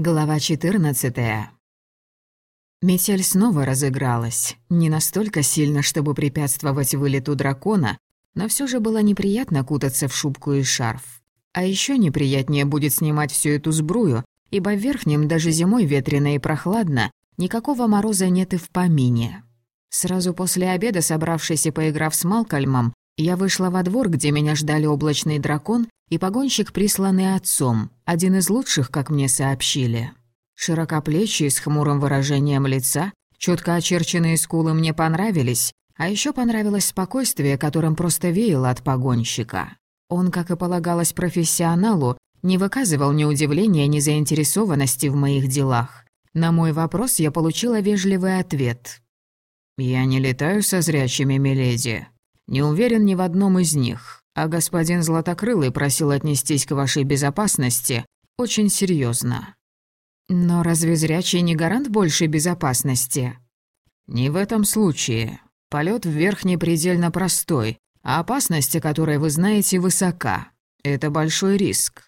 Глава 14. Метель снова разыгралась. Не настолько сильно, чтобы препятствовать вылету дракона, но все же было неприятно кутаться в шубку и шарф. А еще неприятнее будет снимать всю эту сбрую, ибо в верхнем даже зимой ветрено и прохладно, никакого мороза нет и в помине. Сразу после обеда, собравшись и поиграв с Малкольмом, я вышла во двор, где меня ждали облачный дракон и погонщик, присланный отцом, один из лучших, как мне сообщили. Широкоплечий, с хмурым выражением лица, четко очерченные скулы мне понравились, а еще понравилось спокойствие, которым просто веяло от погонщика. Он, как и полагалось профессионалу, не выказывал ни удивления, ни заинтересованности в моих делах. На мой вопрос я получила вежливый ответ. «Я не летаю со зрячими, миледи. Не уверен ни в одном из них, а господин Златокрылый просил отнестись к вашей безопасности очень серьезно. Но разве зрячий не гарант большей безопасности? Не в этом случае. Полет вверх не предельно простой, а опасность, о которой вы знаете, высока. Это большой риск.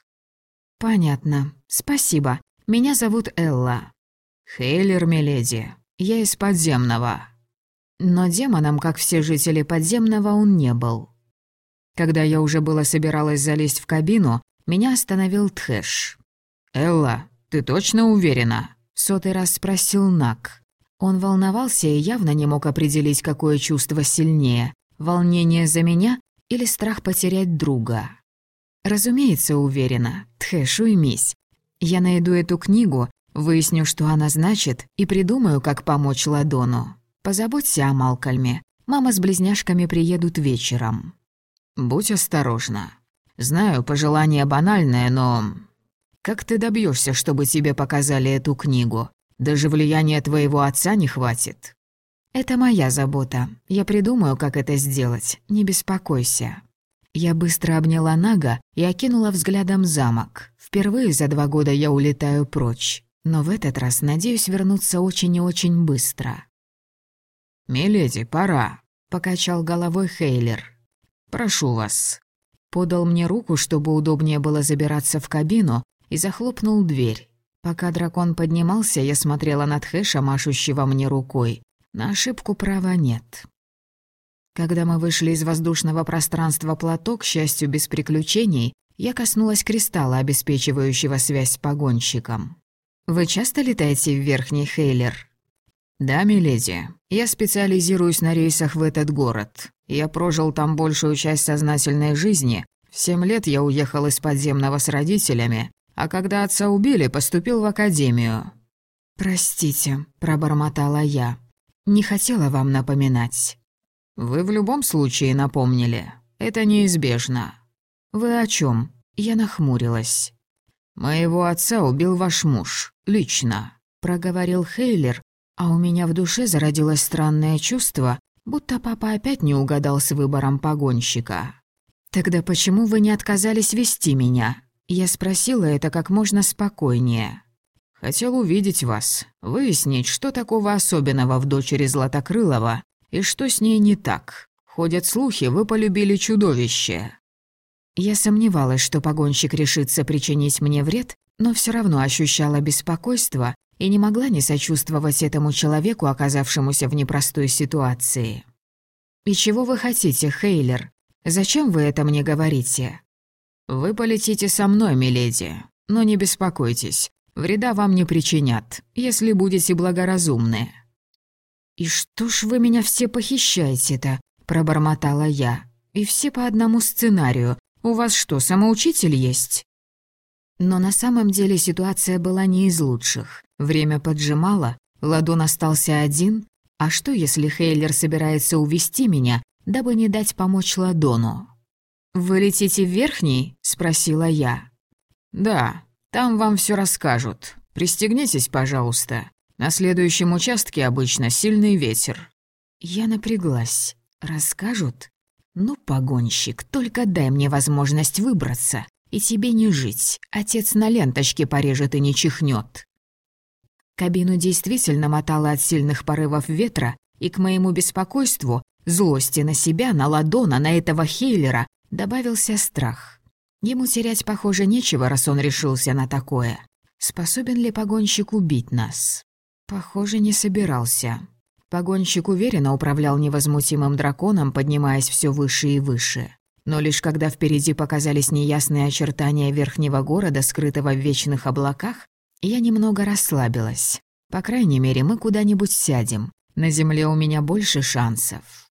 Понятно. Спасибо. Меня зовут Элла. Хейлер Меледи. Я из подземного. Но демоном, как все жители подземного, он не был. Когда я уже было собиралась залезть в кабину, меня остановил Тхэш. «Элла, ты точно уверена?» — сотый раз спросил Нак. Он волновался и явно не мог определить, какое чувство сильнее — волнение за меня или страх потерять друга. Разумеется, уверена. Тхэш, уймись. Я найду эту книгу, выясню, что она значит, и придумаю, как помочь Ладону. Позаботься о Малкольме. Мама с близняшками приедут вечером. Будь осторожна. Знаю, пожелание банальное, но... Как ты добьешься, чтобы тебе показали эту книгу? Даже влияния твоего отца не хватит. Это моя забота. Я придумаю, как это сделать. Не беспокойся. Я быстро обняла Нага и окинула взглядом замок. Впервые за два года я улетаю прочь. Но в этот раз надеюсь вернуться очень и очень быстро. «Миледи, пора», — покачал головой Хейлер. «Прошу вас». Подал мне руку, чтобы удобнее было забираться в кабину, и захлопнул дверь. Пока дракон поднимался, я смотрела на Тхэша, машущего мне рукой. На ошибку права нет. Когда мы вышли из воздушного пространства плато, к счастью, без приключений, я коснулась кристалла, обеспечивающего связь с погонщиком. «Вы часто летаете в Верхний Хейлер?» «Да, миледи. Я специализируюсь на рейсах в этот город. Я прожил там большую часть сознательной жизни. В семь лет я уехал из подземного с родителями, а когда отца убили, поступил в академию». «Простите», — пробормотала я. «Не хотела вам напоминать». «Вы в любом случае напомнили. Это неизбежно». «Вы о чем? Я нахмурилась. «Моего отца убил ваш муж. Лично», — проговорил Хейлер, а у меня в душе зародилось странное чувство, будто папа опять не угадал с выбором погонщика. «Тогда почему вы не отказались вести меня?» Я спросила это как можно спокойнее. «Хотел увидеть вас, выяснить, что такого особенного в дочери Златокрылова и что с ней не так. Ходят слухи, вы полюбили чудовище». Я сомневалась, что погонщик решится причинить мне вред, но все равно ощущала беспокойство и не могла не сочувствовать этому человеку, оказавшемуся в непростой ситуации. «И чего вы хотите, Хейлер? Зачем вы это мне говорите?» «Вы полетите со мной, миледи, но не беспокойтесь, вреда вам не причинят, если будете благоразумны». «И что ж вы меня все похищаете-то?» – пробормотала я. «И все по одному сценарию. У вас что, самоучитель есть?» Но на самом деле ситуация была не из лучших. Время поджимало, Ладон остался один. А что, если Хейлер собирается увести меня, дабы не дать помочь Ладону? «Вы летите в Верхний?» — спросила я. «Да, там вам все расскажут. Пристегнитесь, пожалуйста. На следующем участке обычно сильный ветер». Я напряглась. «Расскажут?» «Ну, погонщик, только дай мне возможность выбраться. И тебе не жить. Отец на ленточке порежет и не чихнет. Кабину действительно мотало от сильных порывов ветра, и к моему беспокойству, злости на себя, на Ладона, на этого Хейлера, добавился страх. Ему терять, похоже, нечего, раз он решился на такое. Способен ли погонщик убить нас? Похоже, не собирался. Погонщик уверенно управлял невозмутимым драконом, поднимаясь все выше и выше. Но лишь когда впереди показались неясные очертания верхнего города, скрытого в вечных облаках, я немного расслабилась. По крайней мере, мы куда-нибудь сядем. На земле у меня больше шансов.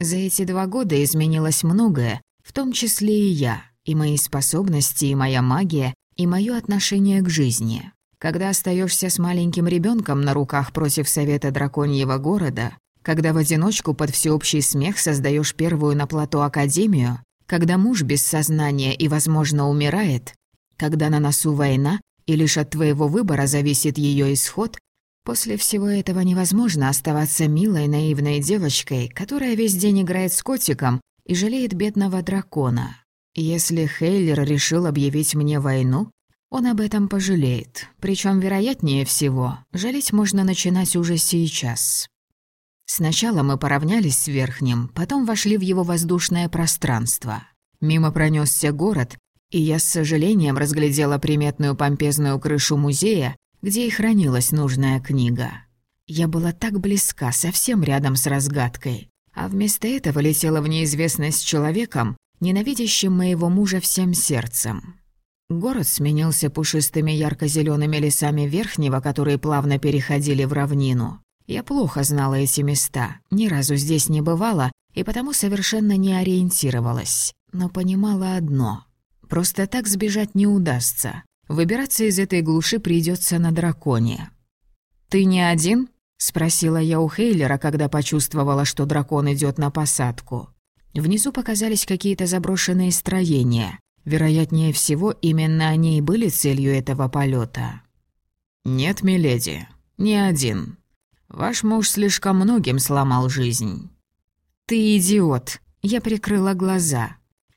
За эти два года изменилось многое, в том числе и я, и мои способности, и моя магия, и мое отношение к жизни. Когда остаешься с маленьким ребенком на руках против совета драконьего города, когда в одиночку под всеобщий смех создаешь первую на плато академию, когда муж без сознания и, возможно, умирает, когда на носу война, и лишь от твоего выбора зависит ее исход, после всего этого невозможно оставаться милой, наивной девочкой, которая весь день играет с котиком и жалеет бедного дракона. Если Хейлер решил объявить мне войну, он об этом пожалеет. Причем, вероятнее всего, жалеть можно начинать уже сейчас. Сначала мы поравнялись с Верхним, потом вошли в его воздушное пространство. Мимо пронесся город, и я с сожалением разглядела приметную помпезную крышу музея, где и хранилась нужная книга. Я была так близка, совсем рядом с разгадкой, а вместо этого летела в неизвестность с человеком, ненавидящим моего мужа всем сердцем. Город сменился пушистыми ярко зелеными лесами Верхнего, которые плавно переходили в равнину. Я плохо знала эти места, ни разу здесь не бывала и потому совершенно не ориентировалась. Но понимала одно — просто так сбежать не удастся. Выбираться из этой глуши придется на драконе. «Ты не один?» — спросила я у Хейлера, когда почувствовала, что дракон идет на посадку. Внизу показались какие-то заброшенные строения. Вероятнее всего, именно они и были целью этого полета. «Нет, миледи, не один. Ваш муж слишком многим сломал жизнь». «Ты идиот!» Я прикрыла глаза.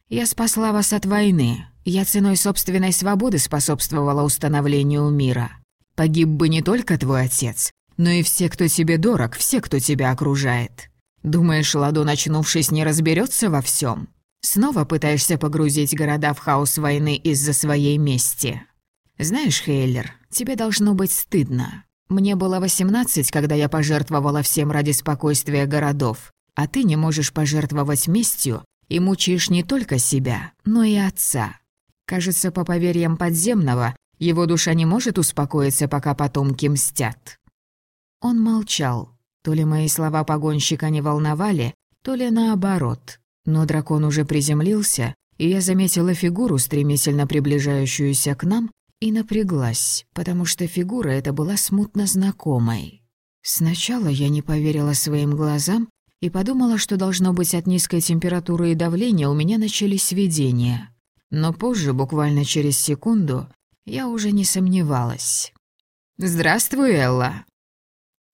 «Я спасла вас от войны. Я ценой собственной свободы способствовала установлению мира. Погиб бы не только твой отец, но и все, кто тебе дорог, все, кто тебя окружает. Думаешь, Ладон, очнувшись, не разберется во всем? Снова пытаешься погрузить города в хаос войны из-за своей мести. Знаешь, Хейлер, тебе должно быть стыдно. Мне было 18, когда я пожертвовала всем ради спокойствия городов, а ты не можешь пожертвовать местью и мучаешь не только себя, но и отца. Кажется, по поверьям подземного, его душа не может успокоиться, пока потомки мстят. Он молчал. То ли мои слова погонщика не волновали, то ли наоборот. Но дракон уже приземлился, и я заметила фигуру, стремительно приближающуюся к нам, и напряглась, потому что фигура эта была смутно знакомой. Сначала я не поверила своим глазам и подумала, что должно быть от низкой температуры и давления у меня начались видения. Но позже, буквально через секунду, я уже не сомневалась. «Здравствуй, Элла!»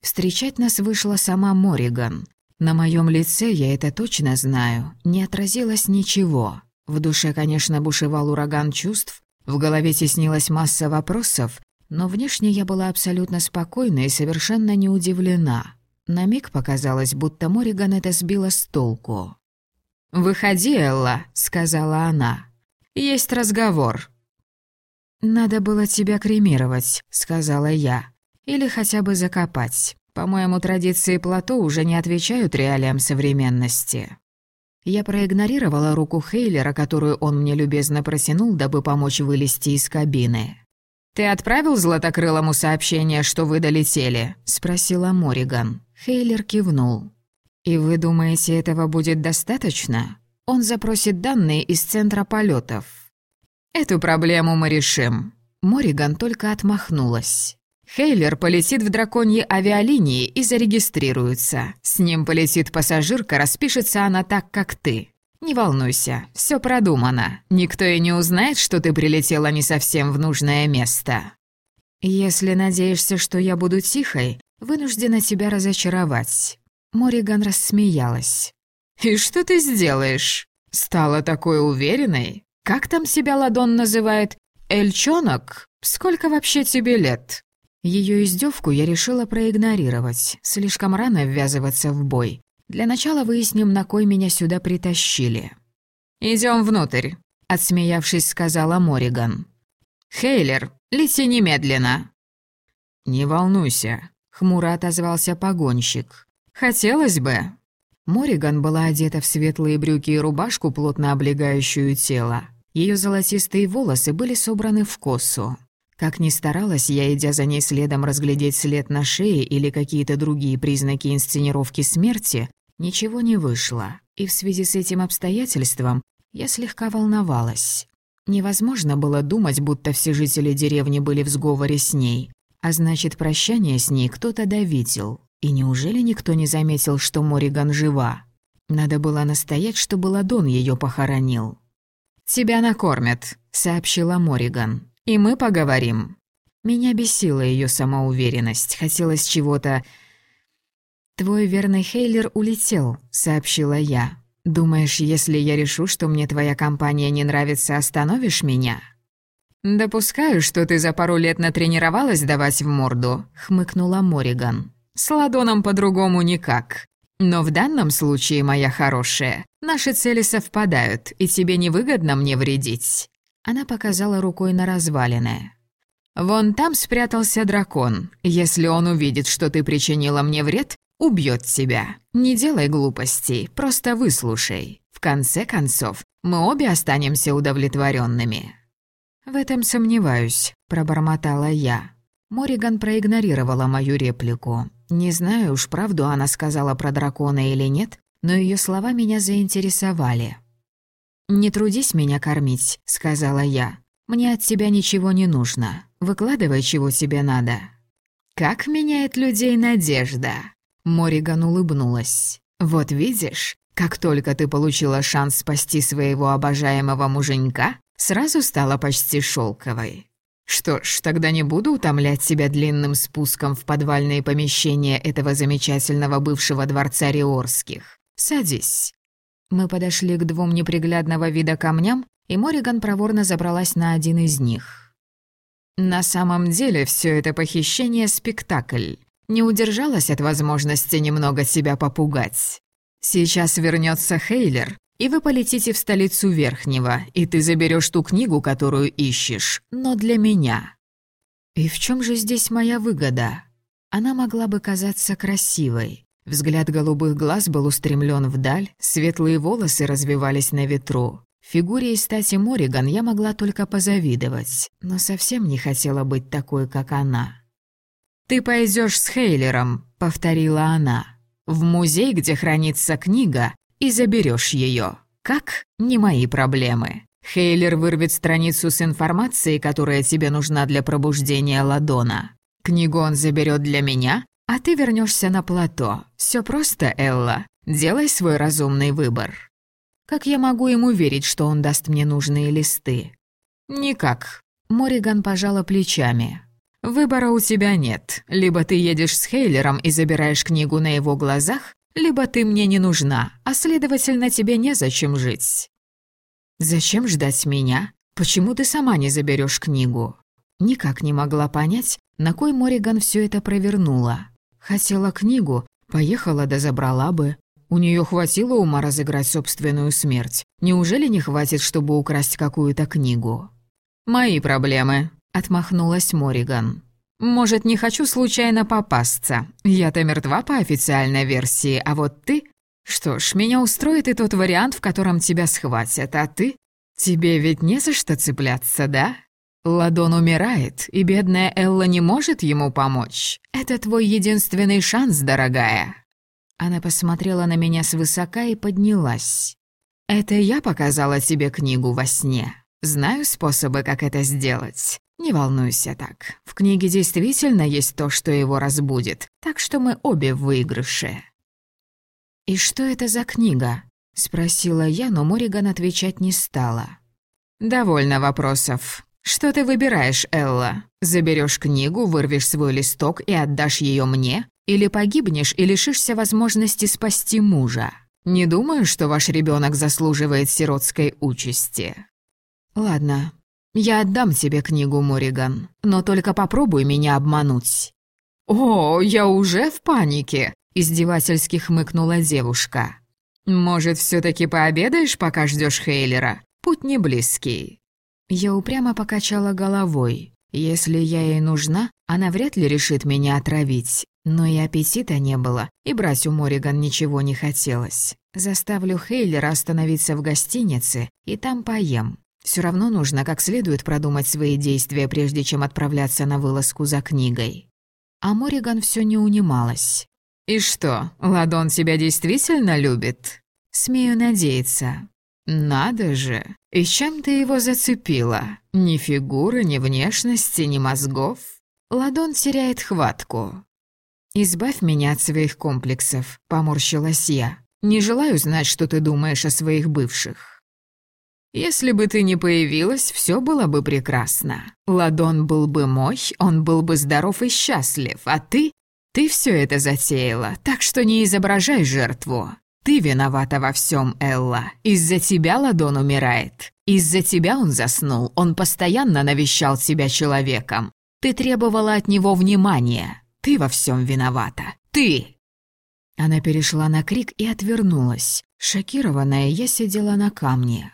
Встречать нас вышла сама Мориган. На моем лице, я это точно знаю, не отразилось ничего. В душе, конечно, бушевал ураган чувств, в голове теснилась масса вопросов, но внешне я была абсолютно спокойна и совершенно не удивлена. На миг показалось, будто Мориган это сбила с толку. «Выходи, Элла», — сказала она. «Есть разговор». «Надо было тебя кремировать», — сказала я. «Или хотя бы закопать». По-моему, традиции плато уже не отвечают реалиям современности. Я проигнорировала руку Хейлера, которую он мне любезно протянул, дабы помочь вылезти из кабины. «Ты отправил Златокрылому сообщение, что вы долетели?» — спросила Мориган. Хейлер кивнул. «И вы думаете, этого будет достаточно? Он запросит данные из центра полетов. «Эту проблему мы решим». Мориган только отмахнулась. Хейлер полетит в драконьи авиалинии и зарегистрируется. С ним полетит пассажирка, распишется она так, как ты. Не волнуйся, все продумано. Никто и не узнает, что ты прилетела не совсем в нужное место. Если надеешься, что я буду тихой, вынуждена тебя разочаровать. Мориган рассмеялась. «И что ты сделаешь? Стала такой уверенной? Как там себя Ладон называет? Эльчонок? Сколько вообще тебе лет?» Ее издевку я решила проигнорировать, слишком рано ввязываться в бой. Для начала выясним, на кой меня сюда притащили. Идем внутрь», — отсмеявшись, сказала Мориган. Хейлер, лети немедленно!» «Не волнуйся», — хмуро отозвался погонщик. «Хотелось бы». Мориган была одета в светлые брюки и рубашку, плотно облегающую тело. Ее золотистые волосы были собраны в косу. Как ни старалась я, идя за ней следом, разглядеть след на шее или какие-то другие признаки инсценировки смерти, ничего не вышло. И в связи с этим обстоятельством я слегка волновалась. Невозможно было думать, будто все жители деревни были в сговоре с ней. А значит, прощание с ней кто-то довидел. И неужели никто не заметил, что Мориган жива? Надо было настоять, чтобы Ладон ее похоронил. «Тебя накормят», — сообщила Мориган и мы поговорим». Меня бесила ее самоуверенность, хотелось чего-то... «Твой верный Хейлер улетел», — сообщила я. «Думаешь, если я решу, что мне твоя компания не нравится, остановишь меня?» «Допускаю, что ты за пару лет натренировалась давать в морду», — хмыкнула Мориган. «С ладоном по-другому никак. Но в данном случае, моя хорошая, наши цели совпадают, и тебе невыгодно мне вредить. Она показала рукой на развалины. «Вон там спрятался дракон. Если он увидит, что ты причинила мне вред, убьет тебя. Не делай глупостей, просто выслушай. В конце концов, мы обе останемся удовлетворенными. «В этом сомневаюсь», — пробормотала я. Мориган проигнорировала мою реплику. Не знаю уж, правду она сказала про дракона или нет, но ее слова меня заинтересовали. «Не трудись меня кормить», — сказала я. «Мне от тебя ничего не нужно. Выкладывай, чего тебе надо». «Как меняет людей надежда?» Мориган улыбнулась. «Вот видишь, как только ты получила шанс спасти своего обожаемого муженька, сразу стала почти шелковой. Что ж, тогда не буду утомлять тебя длинным спуском в подвальные помещения этого замечательного бывшего дворца Риорских. Садись». Мы подошли к двум неприглядного вида камням, и Мориган проворно забралась на один из них. На самом деле все это похищение — спектакль. Не удержалась от возможности немного себя попугать. Сейчас вернется Хейлер, и вы полетите в столицу Верхнего, и ты заберешь ту книгу, которую ищешь, но для меня. И в чем же здесь моя выгода? Она могла бы казаться красивой, Взгляд голубых глаз был устремлен вдаль, светлые волосы развивались на ветру. Фигуре и стати Мориган я могла только позавидовать, но совсем не хотела быть такой, как она. «Ты пойдешь с Хейлером», — повторила она, — «в музей, где хранится книга, и заберешь ее. Как? Не мои проблемы. Хейлер вырвет страницу с информацией, которая тебе нужна для пробуждения Ладона. Книгу он заберет для меня, а ты вернешься на плато. Все просто, Элла. Делай свой разумный выбор. Как я могу ему верить, что он даст мне нужные листы? Никак. Мориган пожала плечами. Выбора у тебя нет. Либо ты едешь с Хейлером и забираешь книгу на его глазах, либо ты мне не нужна, а следовательно, тебе незачем жить. Зачем ждать меня? Почему ты сама не заберешь книгу? Никак не могла понять, на кой Мориган все это провернула. Хотела книгу, поехала да забрала бы. У нее хватило ума разыграть собственную смерть. Неужели не хватит, чтобы украсть какую-то книгу? «Мои проблемы», — отмахнулась Мориган. «Может, не хочу случайно попасться. Я-то мертва по официальной версии, а вот ты... Что ж, меня устроит и тот вариант, в котором тебя схватят, а ты? Тебе ведь не за что цепляться, да?» Ладон умирает, и бедная Элла не может ему помочь. Это твой единственный шанс, дорогая». Она посмотрела на меня свысока и поднялась. «Это я показала тебе книгу во сне. Знаю способы, как это сделать. Не волнуйся так. В книге действительно есть то, что его разбудит, так что мы обе в выигрыше». «И что это за книга?» — спросила я, но Мориган отвечать не стала. «Довольно вопросов. «Что ты выбираешь, Элла? Заберешь книгу, вырвешь свой листок и отдашь ее мне? Или погибнешь и лишишься возможности спасти мужа? Не думаю, что ваш ребенок заслуживает сиротской участи». «Ладно, я отдам тебе книгу, Мориган, но только попробуй меня обмануть». «О, я уже в панике!» — издевательски хмыкнула девушка. «Может, все таки пообедаешь, пока ждешь Хейлера? Путь не близкий». Я упрямо покачала головой. Если я ей нужна, она вряд ли решит меня отравить. Но и аппетита не было, и брать у Мориган ничего не хотелось. Заставлю Хейлера остановиться в гостинице, и там поем. Все равно нужно как следует продумать свои действия, прежде чем отправляться на вылазку за книгой. А Мориган все не унималась. «И что, Ладон тебя действительно любит?» «Смею надеяться». «Надо же! И чем ты его зацепила? Ни фигуры, ни внешности, ни мозгов?» Ладон теряет хватку. «Избавь меня от своих комплексов», — поморщилась я. «Не желаю знать, что ты думаешь о своих бывших». «Если бы ты не появилась, все было бы прекрасно. Ладон был бы мой, он был бы здоров и счастлив, а ты... Ты все это затеяла, так что не изображай жертву. Ты виновата во всем, Элла. Из-за тебя Ладон умирает. Из-за тебя он заснул, он постоянно навещал тебя человеком. Ты требовала от него внимания. Ты во всем виновата. Ты!» Она перешла на крик и отвернулась. Шокированная, я сидела на камне.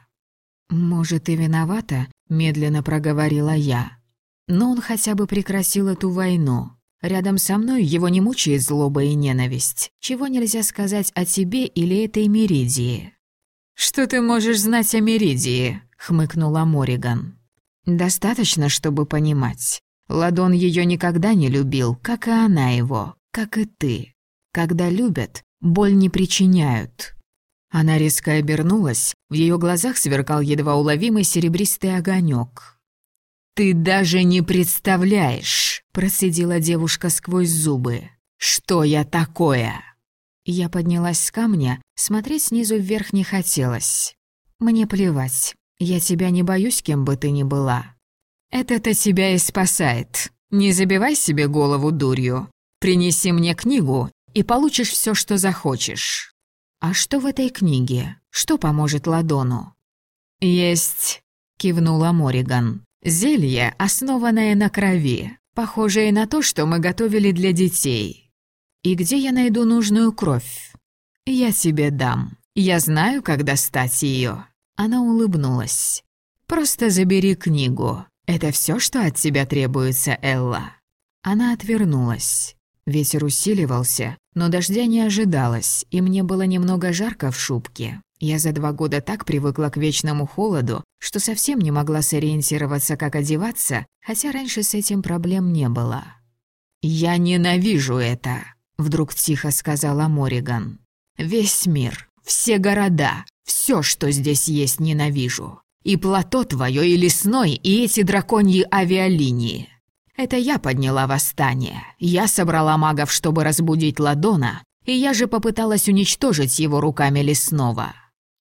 «Может, и виновата?» — медленно проговорила я. «Но он хотя бы прекратил эту войну. Рядом со мной его не мучает злоба и ненависть. Чего нельзя сказать о тебе или этой Меридии?» «Что ты можешь знать о Меридии?» — хмыкнула Мориган. «Достаточно, чтобы понимать. Ладон ее никогда не любил, как и она его, как и ты. Когда любят, боль не причиняют». Она резко обернулась, в ее глазах сверкал едва уловимый серебристый огонек. «Ты даже не представляешь!» – процедила девушка сквозь зубы. «Что я такое?» Я поднялась с камня, смотреть снизу вверх не хотелось. «Мне плевать. Я тебя не боюсь, кем бы ты ни была. Это-то тебя и спасает. Не забивай себе голову дурью. Принеси мне книгу, и получишь все, что захочешь». «А что в этой книге? Что поможет Ладону?» «Есть», — кивнула Мориган. «Зелье, основанное на крови, похожее на то, что мы готовили для детей. И где я найду нужную кровь? Я тебе дам. Я знаю, как достать ее. Она улыбнулась. «Просто забери книгу. Это все, что от тебя требуется, Элла». Она отвернулась. Ветер усиливался, но дождя не ожидалось, и мне было немного жарко в шубке. Я за два года так привыкла к вечному холоду, что совсем не могла сориентироваться, как одеваться, хотя раньше с этим проблем не было. «Я ненавижу это», — вдруг тихо сказала Мориган. «Весь мир, все города, все, что здесь есть, ненавижу. И плато твое, и лесной, и эти драконьи авиалинии. Это я подняла восстание. Я собрала магов, чтобы разбудить Ладона, и я же попыталась уничтожить его руками лесного.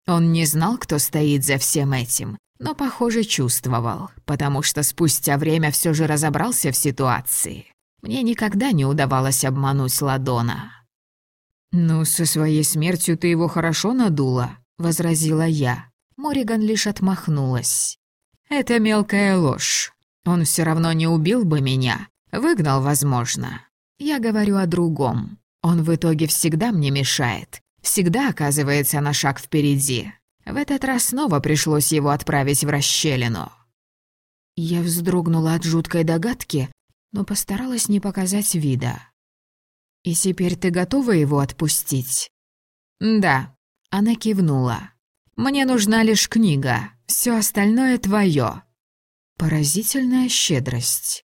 Он не знал, кто стоит за всем этим, но, похоже, чувствовал, потому что спустя время все же разобрался в ситуации. Мне никогда не удавалось обмануть Ладона. «Ну, со своей смертью ты его хорошо надула», — возразила я. Мориган лишь отмахнулась. «Это мелкая ложь. Он все равно не убил бы меня. Выгнал, возможно. Я говорю о другом. Он в итоге всегда мне мешает всегда оказывается на шаг впереди. В этот раз снова пришлось его отправить в расщелину. Я вздрогнула от жуткой догадки, но постаралась не показать вида. «И теперь ты готова его отпустить?» «Да», — она кивнула. «Мне нужна лишь книга, все остальное твое. Поразительная щедрость.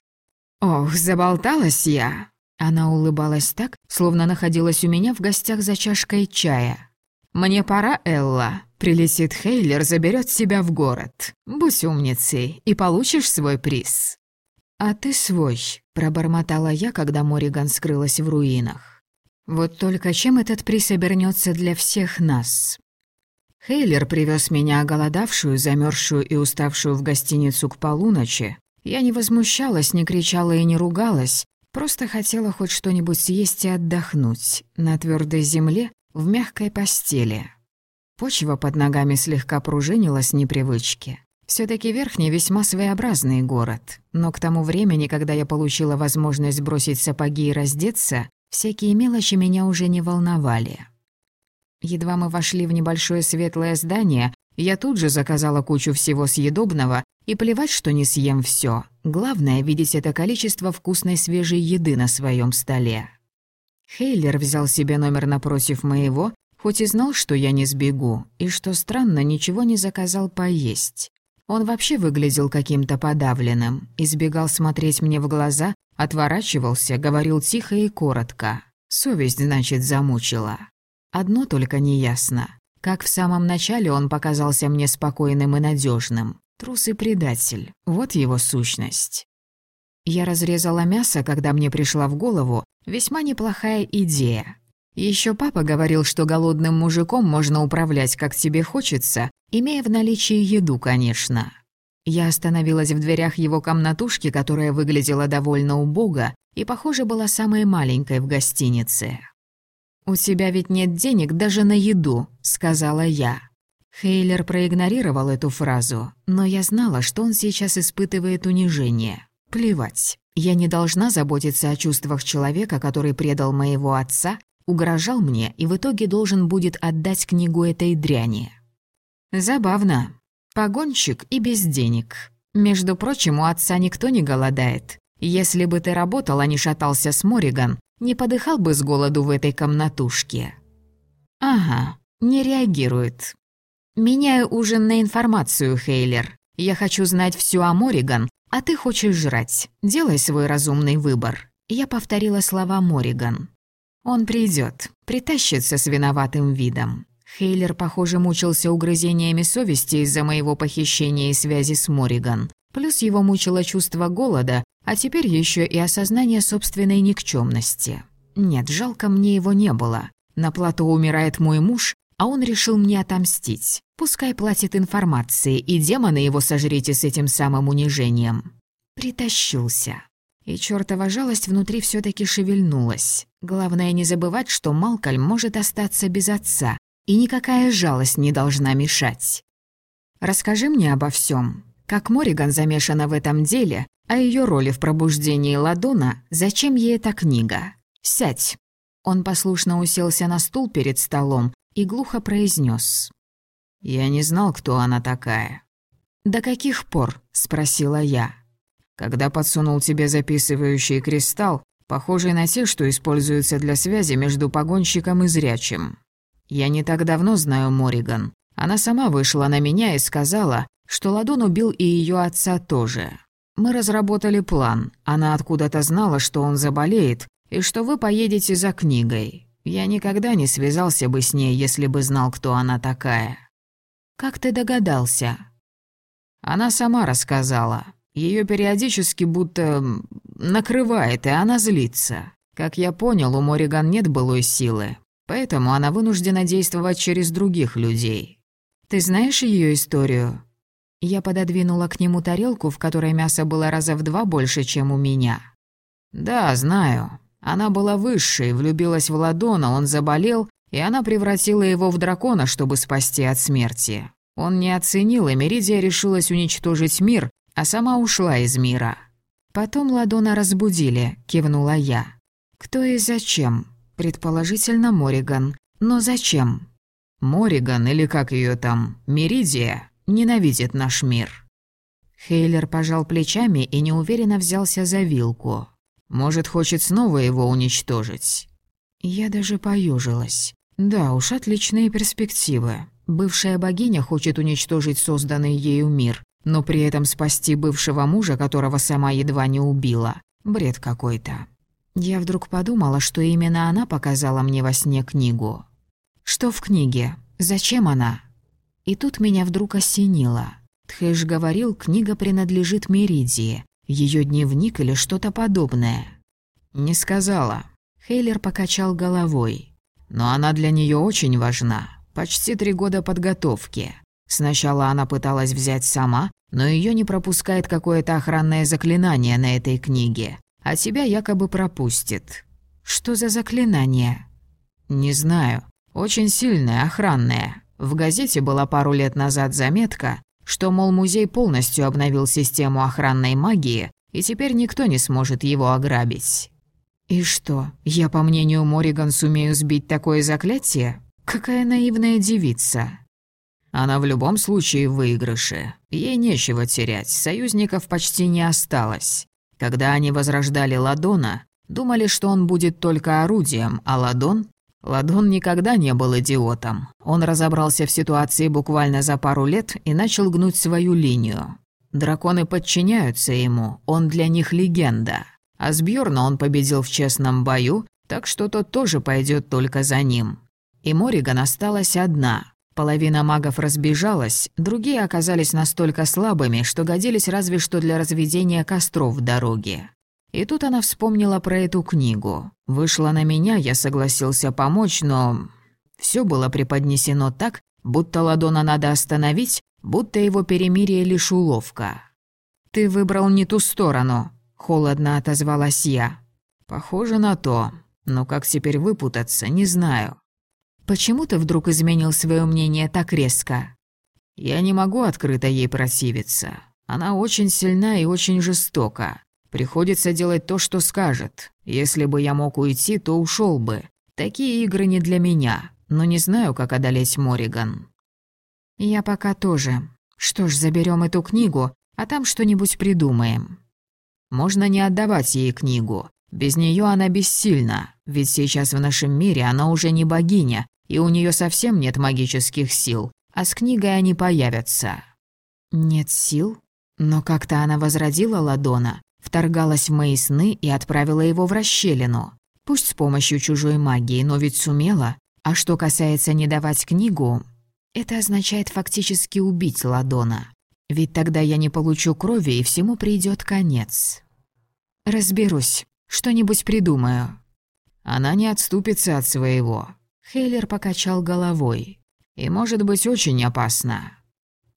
«Ох, заболталась я!» Она улыбалась так, словно находилась у меня в гостях за чашкой чая. «Мне пора, Элла. Прилетит Хейлер, заберет себя в город. Будь умницей и получишь свой приз». «А ты свой», — пробормотала я, когда Мориган скрылась в руинах. «Вот только чем этот приз обернется для всех нас?» Хейлер привез меня оголодавшую, замерзшую и уставшую в гостиницу к полуночи. Я не возмущалась, не кричала и не ругалась, Просто хотела хоть что-нибудь съесть и отдохнуть на твердой земле в мягкой постели. Почва под ногами слегка пружинила с непривычки. все таки Верхний весьма своеобразный город, но к тому времени, когда я получила возможность бросить сапоги и раздеться, всякие мелочи меня уже не волновали. Едва мы вошли в небольшое светлое здание, я тут же заказала кучу всего съедобного И плевать, что не съем все. Главное — видеть это количество вкусной свежей еды на своем столе. Хейлер взял себе номер напротив моего, хоть и знал, что я не сбегу, и, что странно, ничего не заказал поесть. Он вообще выглядел каким-то подавленным, избегал смотреть мне в глаза, отворачивался, говорил тихо и коротко. Совесть, значит, замучила. Одно только неясно. Как в самом начале он показался мне спокойным и надежным. Трус и предатель. Вот его сущность. Я разрезала мясо, когда мне пришла в голову весьма неплохая идея. Еще папа говорил, что голодным мужиком можно управлять, как тебе хочется, имея в наличии еду, конечно. Я остановилась в дверях его комнатушки, которая выглядела довольно убого и, похоже, была самой маленькой в гостинице. «У тебя ведь нет денег даже на еду», — сказала я. Хейлер проигнорировал эту фразу, но я знала, что он сейчас испытывает унижение. Плевать. Я не должна заботиться о чувствах человека, который предал моего отца угрожал мне и в итоге должен будет отдать книгу этой дряни. Забавно. Погонщик и без денег. Между прочим, у отца никто не голодает. Если бы ты работал, а не шатался с Мориган, не подыхал бы с голоду в этой комнатушке. Ага, не реагирует. Меняю ужин на информацию, Хейлер. Я хочу знать всю о Мориган, а ты хочешь жрать. Делай свой разумный выбор. Я повторила слова Мориган. Он придет, притащится с виноватым видом. Хейлер, похоже, мучился угрызениями совести из-за моего похищения и связи с Мориган. Плюс его мучило чувство голода, а теперь еще и осознание собственной никчемности. Нет, жалко мне его не было. На плато умирает мой муж, а он решил мне отомстить. Пускай платит информацией, и демоны его сожрите с этим самым унижением. Притащился. И чертова жалость внутри все таки шевельнулась. Главное не забывать, что Малкольм может остаться без отца, и никакая жалость не должна мешать. Расскажи мне обо всем. Как Мориган замешана в этом деле, о ее роли в пробуждении Ладона, зачем ей эта книга? Сядь. Он послушно уселся на стул перед столом и глухо произнес: «Я не знал, кто она такая». «До каких пор?» – спросила я. Когда подсунул тебе записывающий кристалл, похожий на те, что используются для связи между погонщиком и зрячим. Я не так давно знаю Мориган. Она сама вышла на меня и сказала, что Ладон убил и ее отца тоже. Мы разработали план. Она откуда-то знала, что он заболеет, и что вы поедете за книгой. Я никогда не связался бы с ней, если бы знал, кто она такая. Как ты догадался? Она сама рассказала. Ее периодически будто накрывает, и она злится. Как я понял, у Мориган нет былой силы, поэтому она вынуждена действовать через других людей. Ты знаешь ее историю? Я пододвинула к нему тарелку, в которой мясо было раза в два больше, чем у меня. Да, знаю. Она была высшей, влюбилась в Ладона, он заболел, и она превратила его в дракона, чтобы спасти от смерти. Он не оценил, и Меридия решилась уничтожить мир, а сама ушла из мира. Потом Ладона разбудили, кивнула я. Кто и зачем? Предположительно, Мориган. Но зачем? Мориган, или как ее там, Меридия, ненавидит наш мир. Хейлер пожал плечами и неуверенно взялся за вилку. Может, хочет снова его уничтожить. Я даже поюжилась. Да уж, отличные перспективы. Бывшая богиня хочет уничтожить созданный ею мир, но при этом спасти бывшего мужа, которого сама едва не убила. Бред какой-то. Я вдруг подумала, что именно она показала мне во сне книгу. Что в книге? Зачем она? И тут меня вдруг осенило. Тхэш говорил, книга принадлежит Меридии, ее дневник или что-то подобное. Не сказала. Хейлер покачал головой. Но она для нее очень важна. Почти три года подготовки. Сначала она пыталась взять сама, но ее не пропускает какое-то охранное заклинание на этой книге, а тебя якобы пропустит. Что за заклинание? Не знаю. Очень сильное, охранное. В газете была пару лет назад заметка, что, мол, музей полностью обновил систему охранной магии, и теперь никто не сможет его ограбить. И что, я, по мнению Мориган, сумею сбить такое заклятие? Какая наивная девица. Она в любом случае в выигрыше. Ей нечего терять, союзников почти не осталось. Когда они возрождали Ладона, думали, что он будет только орудием, а Ладон... Ладон никогда не был идиотом. Он разобрался в ситуации буквально за пару лет и начал гнуть свою линию. Драконы подчиняются ему, он для них легенда. А с Бьорна он победил в честном бою, так что тот тоже пойдет только за ним. И Мориган осталась одна. Половина магов разбежалась, другие оказались настолько слабыми, что годились разве что для разведения костров в дороге. И тут она вспомнила про эту книгу. Вышла на меня, я согласился помочь, но... Все было преподнесено так, будто Ладона надо остановить, будто его перемирие лишь уловка. «Ты выбрал не ту сторону», — холодно отозвалась я. «Похоже на то. Но как теперь выпутаться, не знаю». «Почему ты вдруг изменил свое мнение так резко?» «Я не могу открыто ей противиться. Она очень сильна и очень жестока. Приходится делать то, что скажет. Если бы я мог уйти, то ушел бы. Такие игры не для меня, но не знаю, как одолеть Мориган. «Я пока тоже. Что ж, заберем эту книгу, а там что-нибудь придумаем». «Можно не отдавать ей книгу. Без нее она бессильна, ведь сейчас в нашем мире она уже не богиня, и у нее совсем нет магических сил, а с книгой они появятся». «Нет сил? Но как-то она возродила Ладона, вторгалась в мои сны и отправила его в расщелину. Пусть с помощью чужой магии, но ведь сумела. А что касается не давать книгу, это означает фактически убить Ладона. Ведь тогда я не получу крови, и всему придёт конец. Разберусь, что-нибудь придумаю. Она не отступится от своего. Хейлер покачал головой. И может быть очень опасно.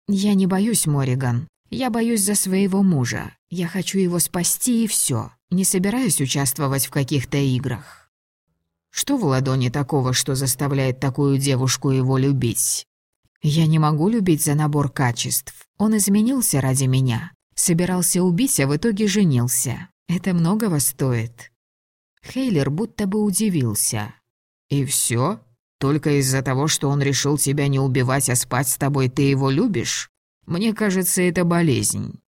Я не боюсь, Мориган. Я боюсь за своего мужа. Я хочу его спасти и всё. Не собираюсь участвовать в каких-то играх. Что в ладони такого, что заставляет такую девушку его любить? Я не могу любить за набор качеств. Он изменился ради меня. Собирался убить, а в итоге женился. Это многого стоит. Хейлер будто бы удивился. «И все? Только из-за того, что он решил тебя не убивать, а спать с тобой, ты его любишь? Мне кажется, это болезнь».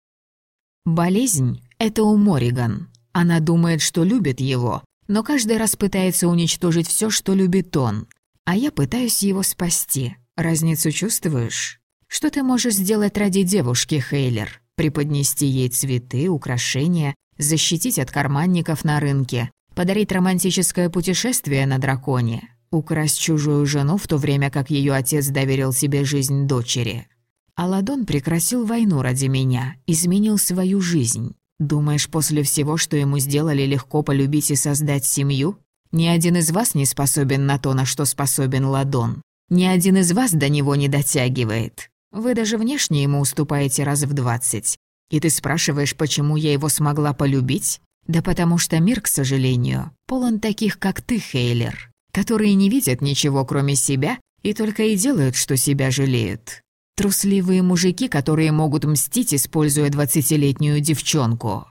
«Болезнь — это у Мориган. Она думает, что любит его, но каждый раз пытается уничтожить все, что любит он. А я пытаюсь его спасти. Разницу чувствуешь? Что ты можешь сделать ради девушки, Хейлер? Преподнести ей цветы, украшения, защитить от карманников на рынке, подарить романтическое путешествие на драконе, украсть чужую жену в то время, как ее отец доверил себе жизнь дочери. Аладон прекратил войну ради меня, изменил свою жизнь. Думаешь, после всего, что ему сделали, легко полюбить и создать семью? Ни один из вас не способен на то, на что способен Ладон. Ни один из вас до него не дотягивает. Вы даже внешне ему уступаете раз в двадцать. И ты спрашиваешь, почему я его смогла полюбить? Да потому что мир, к сожалению, полон таких, как ты, Хейлер, которые не видят ничего, кроме себя, и только и делают, что себя жалеют. Трусливые мужики, которые могут мстить, используя двадцатилетнюю девчонку.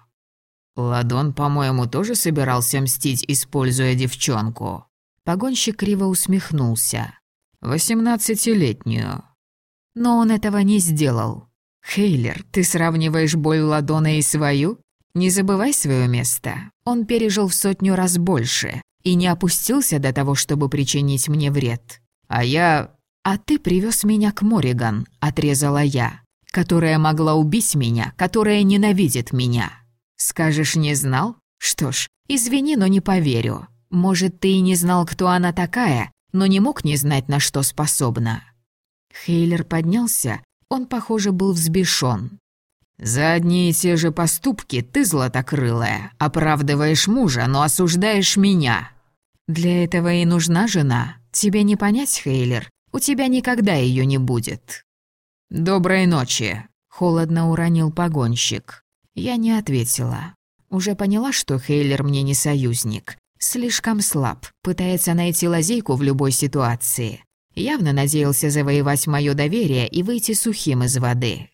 Ладон, по-моему, тоже собирался мстить, используя девчонку. Погонщик криво усмехнулся. Восемнадцатилетнюю. Но он этого не сделал. Хейлер, ты сравниваешь боль Ладона и свою? Не забывай свое место. Он пережил в сотню раз больше и не опустился до того, чтобы причинить мне вред. А я... А ты привез меня к Мориган, отрезала я, которая могла убить меня, которая ненавидит меня. Скажешь, не знал? Что ж, извини, но не поверю. Может, ты и не знал, кто она такая, но не мог не знать, на что способна. Хейлер поднялся, он, похоже, был взбешен. «За одни и те же поступки ты, златокрылая, оправдываешь мужа, но осуждаешь меня». «Для этого и нужна жена. Тебе не понять, Хейлер, у тебя никогда ее не будет». «Доброй ночи», — холодно уронил погонщик. Я не ответила. Уже поняла, что Хейлер мне не союзник. Слишком слаб, пытается найти лазейку в любой ситуации. Явно надеялся завоевать мое доверие и выйти сухим из воды.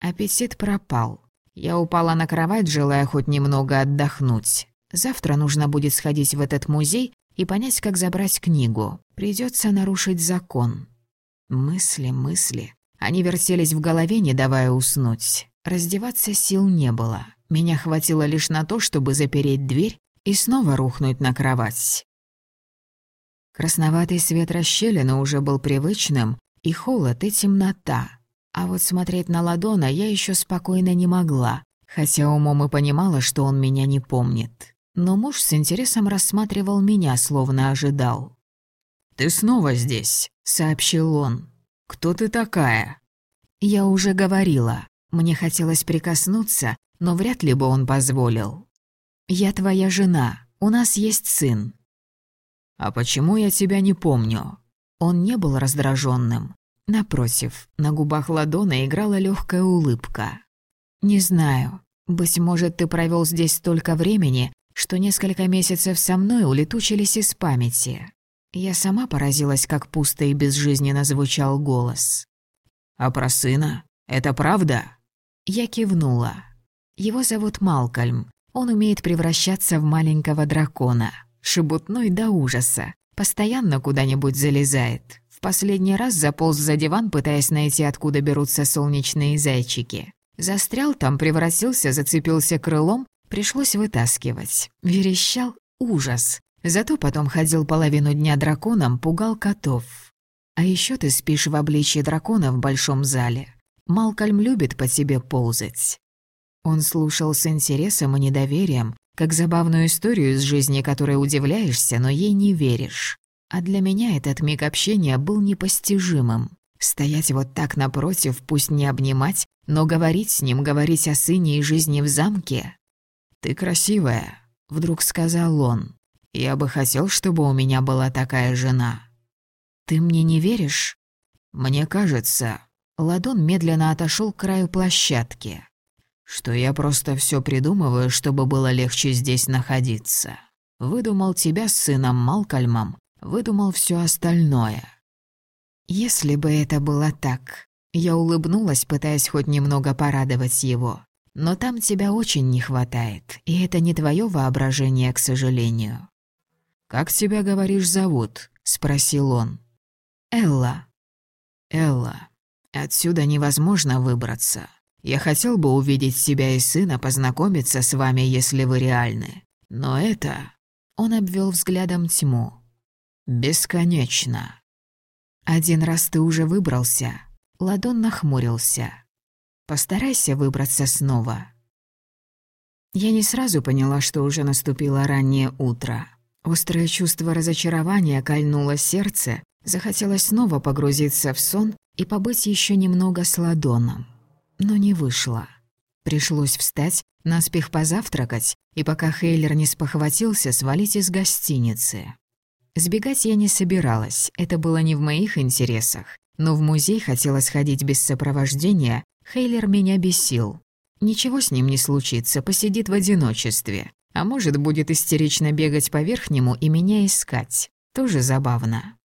Аппетит пропал. Я упала на кровать, желая хоть немного отдохнуть. Завтра нужно будет сходить в этот музей и понять, как забрать книгу. Придется нарушить закон. Мысли, мысли. Они вертелись в голове, не давая уснуть. Раздеваться сил не было. Меня хватило лишь на то, чтобы запереть дверь и снова рухнуть на кровать. Красноватый свет расщелины уже был привычным, и холод, и темнота. А вот смотреть на Ладона я еще спокойно не могла, хотя умом и понимала, что он меня не помнит. Но муж с интересом рассматривал меня, словно ожидал. «Ты снова здесь», — сообщил он. «Кто ты такая?» Я уже говорила. Мне хотелось прикоснуться, но вряд ли бы он позволил. «Я твоя жена, у нас есть сын». «А почему я тебя не помню?» Он не был раздраженным. Напротив, на губах Ладона играла легкая улыбка. «Не знаю. Быть может, ты провел здесь столько времени, что несколько месяцев со мной улетучились из памяти. Я сама поразилась, как пусто и безжизненно звучал голос. «А про сына? Это правда?» Я кивнула. Его зовут Малкольм. Он умеет превращаться в маленького дракона. Шебутной до ужаса. Постоянно куда-нибудь залезает. В последний раз заполз за диван, пытаясь найти, откуда берутся солнечные зайчики. Застрял там, превратился, зацепился крылом, пришлось вытаскивать. Верещал ужас. Зато потом ходил половину дня драконом, пугал котов. А еще ты спишь в обличье дракона в большом зале. Малкольм любит по тебе ползать». Он слушал с интересом и недоверием, как забавную историю из жизни, которой удивляешься, но ей не веришь. А для меня этот миг общения был непостижимым. Стоять вот так напротив, пусть не обнимать, но говорить с ним, говорить о сыне и жизни в замке. «Ты красивая», — вдруг сказал он. Я бы хотел, чтобы у меня была такая жена. Ты мне не веришь? Мне кажется, Ладон медленно отошел к краю площадки, что я просто все придумываю, чтобы было легче здесь находиться. Выдумал тебя с сыном Малкольмом, выдумал все остальное. Если бы это было так, я улыбнулась, пытаясь хоть немного порадовать его. Но там тебя очень не хватает, и это не твое воображение, к сожалению. «Как тебя, говоришь, зовут?» — спросил он. «Элла». «Элла, отсюда невозможно выбраться. Я хотел бы увидеть себя и сына, познакомиться с вами, если вы реальны. Но это...» Он обвел взглядом тьму. «Бесконечно». «Один раз ты уже выбрался». Ладон нахмурился. «Постарайся выбраться снова». Я не сразу поняла, что уже наступило раннее утро. Острое чувство разочарования кольнуло сердце, захотелось снова погрузиться в сон и побыть еще немного с ладоном. Но не вышло. Пришлось встать, наспех позавтракать, и пока Хейлер не спохватился, свалить из гостиницы. Сбегать я не собиралась, это было не в моих интересах, но в музей хотелось ходить без сопровождения, Хейлер меня бесил. Ничего с ним не случится, посидит в одиночестве. А может, будет истерично бегать по верхнему и меня искать. Тоже забавно.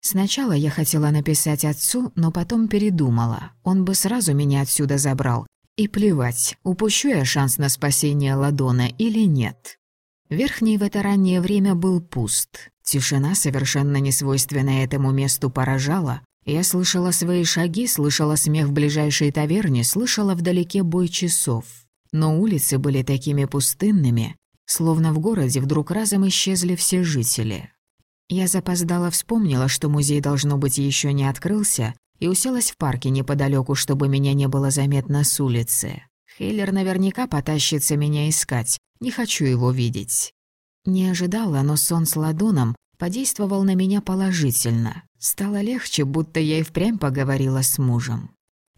Сначала я хотела написать отцу, но потом передумала. Он бы сразу меня отсюда забрал. И плевать, упущу я шанс на спасение Ладона или нет. Верхний в это раннее время был пуст. Тишина, совершенно несвойственная этому месту, поражала. Я слышала свои шаги, слышала смех в ближайшей таверне, слышала вдалеке бой часов. Но улицы были такими пустынными, Словно в городе вдруг разом исчезли все жители. Я запоздала вспомнила, что музей, должно быть, еще не открылся, и уселась в парке неподалеку, чтобы меня не было заметно с улицы. Хейлер наверняка потащится меня искать, не хочу его видеть. Не ожидала, но сон с ладоном подействовал на меня положительно. Стало легче, будто я и впрямь поговорила с мужем.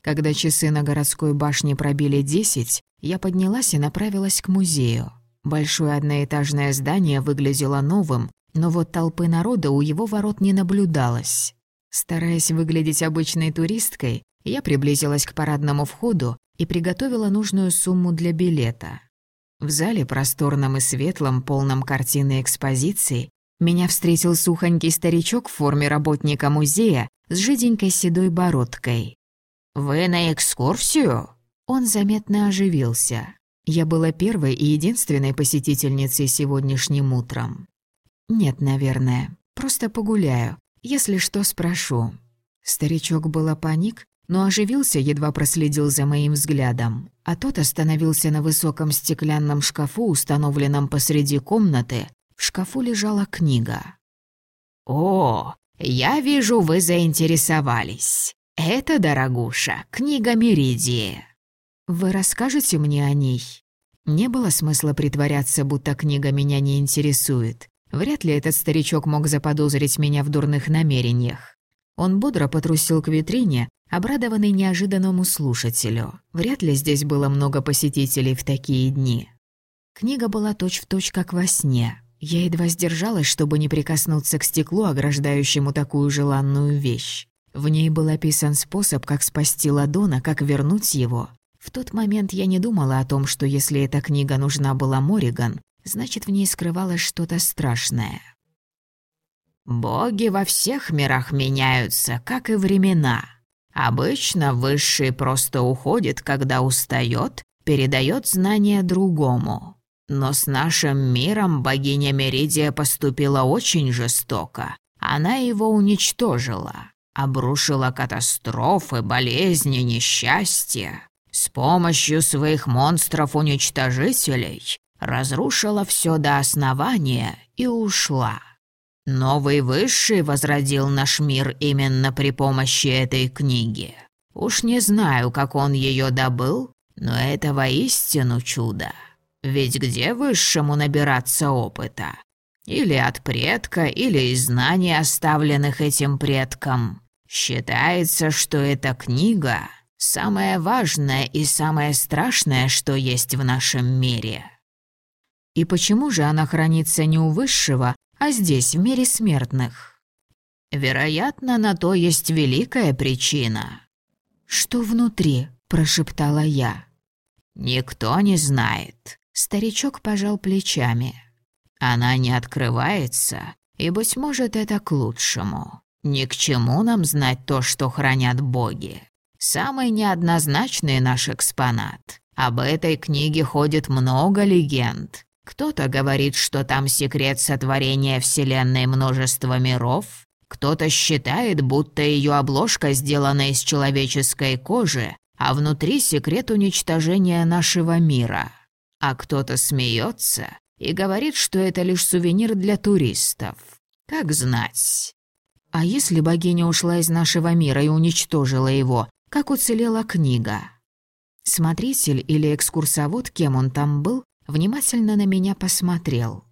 Когда часы на городской башне пробили десять, я поднялась и направилась к музею. Большое одноэтажное здание выглядело новым, но вот толпы народа у его ворот не наблюдалось. Стараясь выглядеть обычной туристкой, я приблизилась к парадному входу и приготовила нужную сумму для билета. В зале, просторном и светлом, полном картины экспозиции, меня встретил сухонький старичок в форме работника музея с жиденькой седой бородкой. «Вы на экскурсию?» Он заметно оживился. Я была первой и единственной посетительницей сегодняшним утром. Нет, наверное. Просто погуляю. Если что, спрошу. Старичок было паник, но оживился, едва проследил за моим взглядом, а тот остановился на высоком стеклянном шкафу, установленном посреди комнаты. В шкафу лежала книга. «О, я вижу, вы заинтересовались. Это, дорогуша, книга Меридии. Вы расскажете мне о ней?» Не было смысла притворяться, будто книга меня не интересует. Вряд ли этот старичок мог заподозрить меня в дурных намерениях. Он бодро потрусил к витрине, обрадованный неожиданному слушателю. Вряд ли здесь было много посетителей в такие дни. Книга была точь-в-точь, точь, как во сне. Я едва сдержалась, чтобы не прикоснуться к стеклу, ограждающему такую желанную вещь. В ней был описан способ, как спасти Ладона, как вернуть его. В тот момент я не думала о том, что если эта книга нужна была Мориган, значит, в ней скрывалось что-то страшное. «Боги во всех мирах меняются, как и времена. Обычно Высший просто уходит, когда устает, передает знания другому. Но с нашим миром богиня Меридия поступила очень жестоко. Она его уничтожила, обрушила катастрофы, болезни, несчастья. С помощью своих монстров-уничтожителей разрушила все до основания и ушла. Новый Высший возродил наш мир именно при помощи этой книги. Уж не знаю, как он ее добыл, но это воистину чудо. Ведь где Высшему набираться опыта? Или от предка, или из знаний, оставленных этим предком. Считается, что эта книга — самое важное и самое страшное, что есть в нашем мире. И почему же она хранится не у Высшего, а здесь, в мире смертных? Вероятно, на то есть великая причина. «Что внутри?» – прошептала я. «Никто не знает». Старичок пожал плечами. «Она не открывается, и, быть может, это к лучшему. Ни к чему нам знать то, что хранят боги. Самый неоднозначный наш экспонат. Об этой книге ходит много легенд. Кто-то говорит, что там секрет сотворения Вселенной множества миров, кто-то считает, будто ее обложка сделана из человеческой кожи, а внутри секрет уничтожения нашего мира. А кто-то смеется и говорит, что это лишь сувенир для туристов. Как знать. А если богиня ушла из нашего мира и уничтожила его, как уцелела книга? Смотритель или экскурсовод, кем он там был, внимательно на меня посмотрел.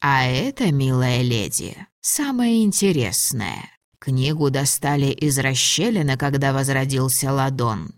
«А это, милая леди, самое интересное. Книгу достали из расщелины, когда возродился Ладон».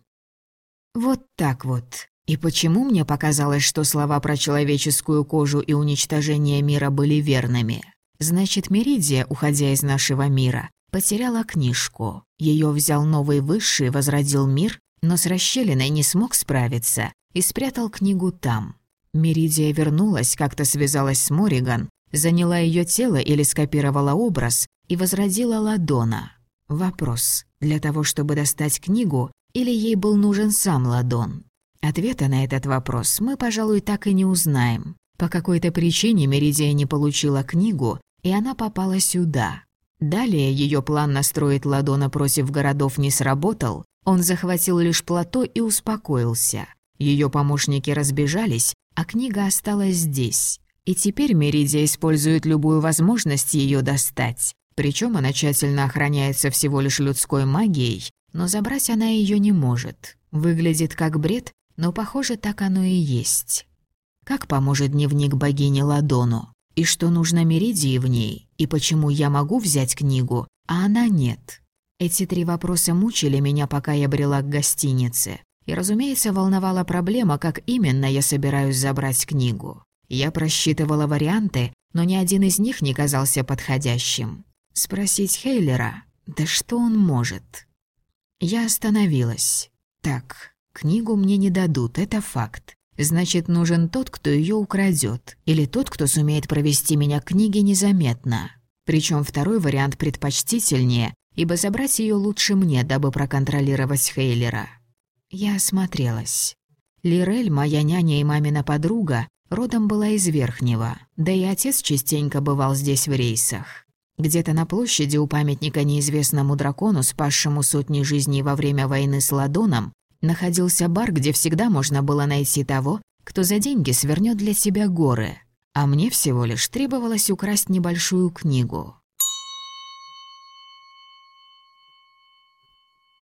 Вот так вот. И почему мне показалось, что слова про человеческую кожу и уничтожение мира были верными? Значит, Меридия, уходя из нашего мира, потеряла книжку. Ее взял новый высший, возродил мир, но с расщелиной не смог справиться и спрятал книгу там. Меридия вернулась, как-то связалась с Мориган, заняла ее тело или скопировала образ и возродила Ладона. Вопрос, для того, чтобы достать книгу, или ей был нужен сам Ладон? Ответа на этот вопрос мы, пожалуй, так и не узнаем. По какой-то причине Меридия не получила книгу, и она попала сюда. Далее ее план настроить Ладона против городов не сработал, он захватил лишь плато и успокоился. Ее помощники разбежались, а книга осталась здесь. И теперь Меридия использует любую возможность ее достать. Причем она тщательно охраняется всего лишь людской магией, но забрать она ее не может. Выглядит как бред, но, похоже, так оно и есть. Как поможет дневник богини Ладону? И что нужно Меридии в ней? И почему я могу взять книгу, а она нет? Эти три вопроса мучили меня, пока я брела к гостинице. И, разумеется, волновала проблема, как именно я собираюсь забрать книгу. Я просчитывала варианты, но ни один из них не казался подходящим. Спросить Хейлера, да что он может? Я остановилась. Так, книгу мне не дадут, это факт. Значит, нужен тот, кто ее украдет, или тот, кто сумеет провести меня к книге незаметно. Причем второй вариант предпочтительнее, ибо забрать ее лучше мне, дабы проконтролировать Хейлера. Я осмотрелась. Лирель, моя няня и мамина подруга, родом была из Верхнего, да и отец частенько бывал здесь в рейсах. Где-то на площади у памятника неизвестному дракону, спасшему сотни жизней во время войны с Ладоном, находился бар, где всегда можно было найти того, кто за деньги свернет для себя горы. А мне всего лишь требовалось украсть небольшую книгу.